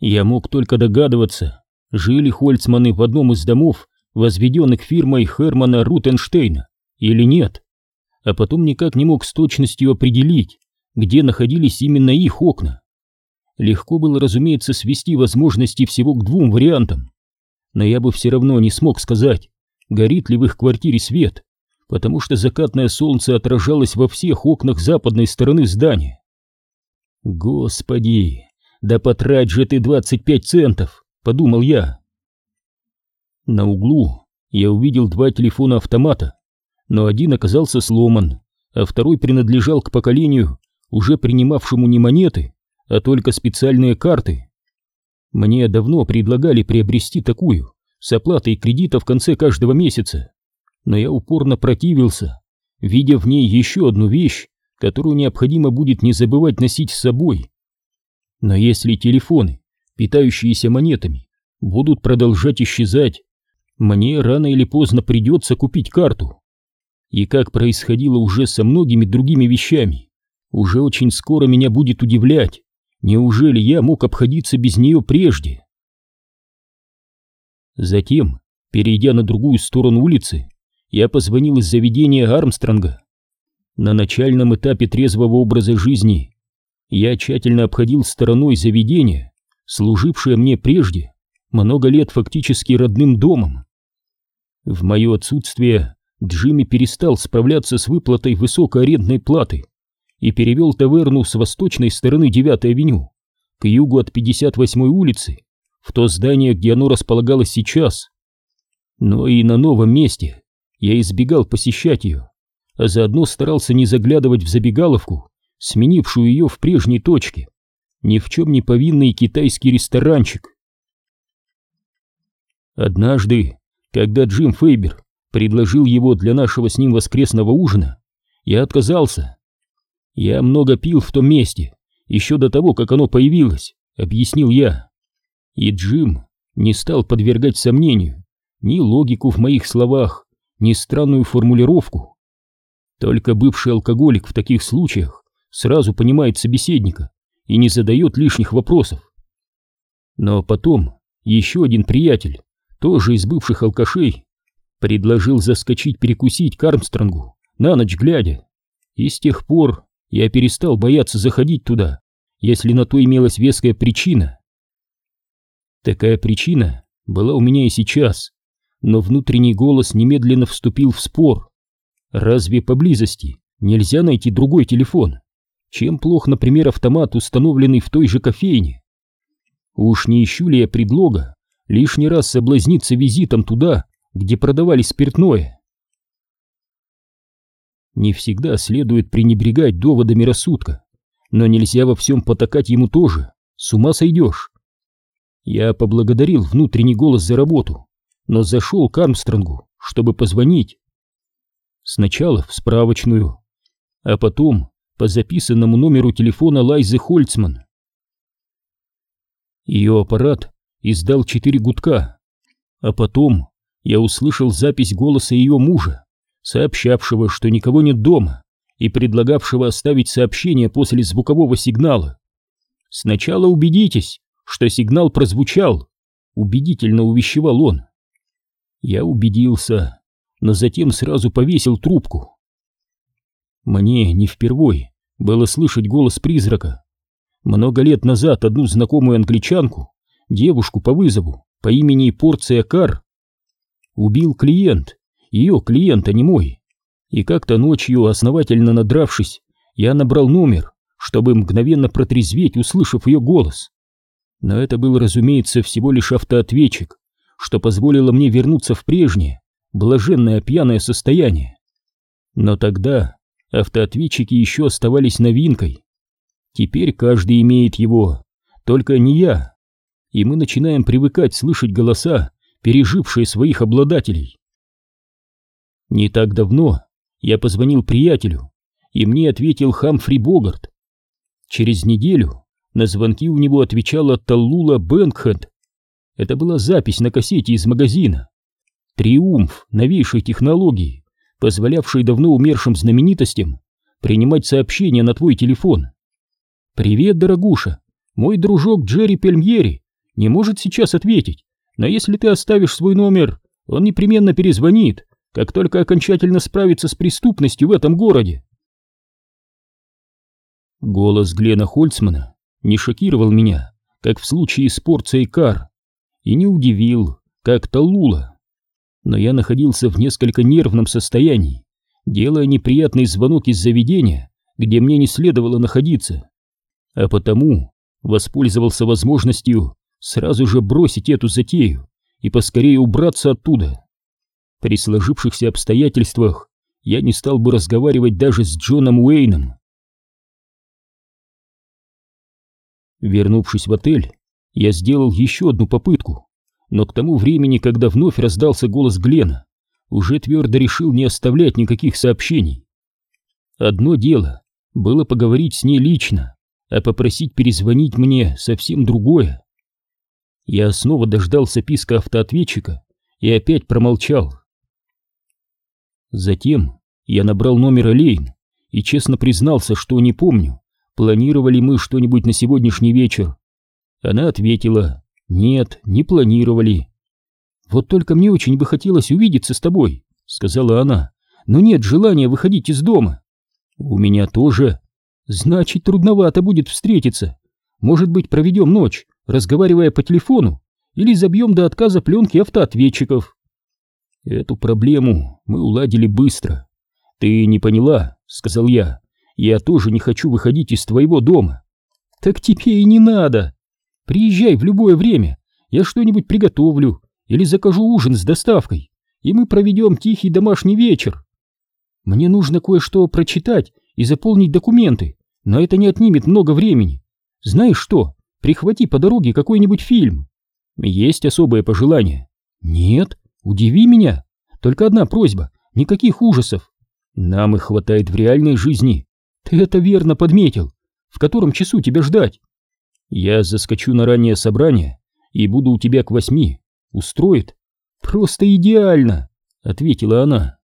Я мог только догадываться, жили Хольцманы в одном из домов, возведенных фирмой Хермана Рутенштейна, или нет, а потом никак не мог с точностью определить, где находились именно их окна. Легко было, разумеется, свести возможности всего к двум вариантам, но я бы все равно не смог сказать, горит ли в их квартире свет, потому что закатное солнце отражалось во всех окнах западной стороны здания. Господи, да потрать же ты 25 центов, подумал я. На углу я увидел два телефона автомата, но один оказался сломан, а второй принадлежал к поколению, уже принимавшему не монеты, а только специальные карты. Мне давно предлагали приобрести такую, с оплатой кредита в конце каждого месяца, но я упорно противился, видя в ней еще одну вещь, которую необходимо будет не забывать носить с собой. Но если телефоны, питающиеся монетами, будут продолжать исчезать, мне рано или поздно придется купить карту. И как происходило уже со многими другими вещами, уже очень скоро меня будет удивлять, неужели я мог обходиться без нее прежде? Затем, перейдя на другую сторону улицы, я позвонил из заведения Армстронга. На начальном этапе трезвого образа жизни я тщательно обходил стороной заведение, служившее мне прежде много лет фактически родным домом. В мое отсутствие Джимми перестал справляться с выплатой высокой арендной платы и перевел таверну с восточной стороны 9-й авеню к югу от 58-й улицы в то здание, где оно располагалось сейчас. Но и на новом месте я избегал посещать ее, а заодно старался не заглядывать в забегаловку, сменившую ее в прежней точке, ни в чем не повинный китайский ресторанчик. Однажды, когда Джим Фейбер предложил его для нашего с ним воскресного ужина, я отказался. Я много пил в том месте, еще до того, как оно появилось, объяснил я. И Джим не стал подвергать сомнению ни логику в моих словах, ни странную формулировку. Только бывший алкоголик в таких случаях сразу понимает собеседника и не задает лишних вопросов. Но потом еще один приятель, тоже из бывших алкашей, предложил заскочить перекусить к Армстронгу на ночь глядя. И с тех пор я перестал бояться заходить туда, если на то имелась веская причина. Такая причина была у меня и сейчас, но внутренний голос немедленно вступил в спор. Разве поблизости нельзя найти другой телефон? Чем плох, например, автомат, установленный в той же кофейне? Уж не ищу ли я предлога лишний раз соблазниться визитом туда, где продавали спиртное? Не всегда следует пренебрегать доводами рассудка, но нельзя во всем потакать ему тоже, с ума сойдешь. Я поблагодарил внутренний голос за работу, но зашел к Армстронгу, чтобы позвонить. Сначала в справочную, а потом по записанному номеру телефона Лайзы Хольцман. Ее аппарат издал четыре гудка, а потом я услышал запись голоса ее мужа, сообщавшего, что никого нет дома, и предлагавшего оставить сообщение после звукового сигнала. Сначала убедитесь, что сигнал прозвучал, убедительно увещевал он. Я убедился, но затем сразу повесил трубку. Мне не впервой было слышать голос призрака. Много лет назад одну знакомую англичанку, девушку по вызову по имени Порция Кар, убил клиент, ее клиент, а не мой. И как-то ночью, основательно надравшись, я набрал номер, чтобы мгновенно протрезветь, услышав ее голос. Но это был, разумеется, всего лишь автоответчик, что позволило мне вернуться в прежнее, блаженное пьяное состояние. Но тогда автоответчики еще оставались новинкой. Теперь каждый имеет его, только не я. И мы начинаем привыкать слышать голоса, пережившие своих обладателей. Не так давно я позвонил приятелю, и мне ответил Хамфри Богарт. Через неделю на звонки у него отвечала Таллула Бэнкхед, это была запись на кассете из магазина. Триумф новейшей технологии, позволявшей давно умершим знаменитостям принимать сообщения на твой телефон. «Привет, дорогуша! Мой дружок Джерри Пельмьери не может сейчас ответить, но если ты оставишь свой номер, он непременно перезвонит, как только окончательно справится с преступностью в этом городе. Голос Глена Хольцмана не шокировал меня, как в случае с порцией кар, и не удивил, как Талула. Но я находился в несколько нервном состоянии, делая неприятный звонок из заведения, где мне не следовало находиться, а потому воспользовался возможностью сразу же бросить эту затею и поскорее убраться оттуда. При сложившихся обстоятельствах я не стал бы разговаривать даже с Джоном Уэйном. Вернувшись в отель, я сделал еще одну попытку, но к тому времени, когда вновь раздался голос Глена, уже твердо решил не оставлять никаких сообщений. Одно дело было поговорить с ней лично, а попросить перезвонить мне совсем другое. Я снова дождался писка автоответчика и опять промолчал. Затем я набрал номер Лейн и честно признался, что не помню, планировали мы что-нибудь на сегодняшний вечер. Она ответила, нет, не планировали. Вот только мне очень бы хотелось увидеться с тобой, сказала она, но нет желания выходить из дома. У меня тоже. Значит, трудновато будет встретиться. Может быть, проведем ночь, разговаривая по телефону, или забьем до отказа пленки автоответчиков. Эту проблему мы уладили быстро. Ты не поняла, сказал я. Я тоже не хочу выходить из твоего дома. Так тебе и не надо. Приезжай в любое время, я что-нибудь приготовлю или закажу ужин с доставкой, и мы проведем тихий домашний вечер. Мне нужно кое-что прочитать и заполнить документы, но это не отнимет много времени. Знаешь что, прихвати по дороге какой-нибудь фильм. Есть особое пожелание? Нет, удиви меня. Только одна просьба, никаких ужасов. Нам их хватает в реальной жизни. Ты это верно подметил. В котором часу тебя ждать? Я заскочу на раннее собрание и буду у тебя к восьми. Устроит? Просто идеально, ответила она.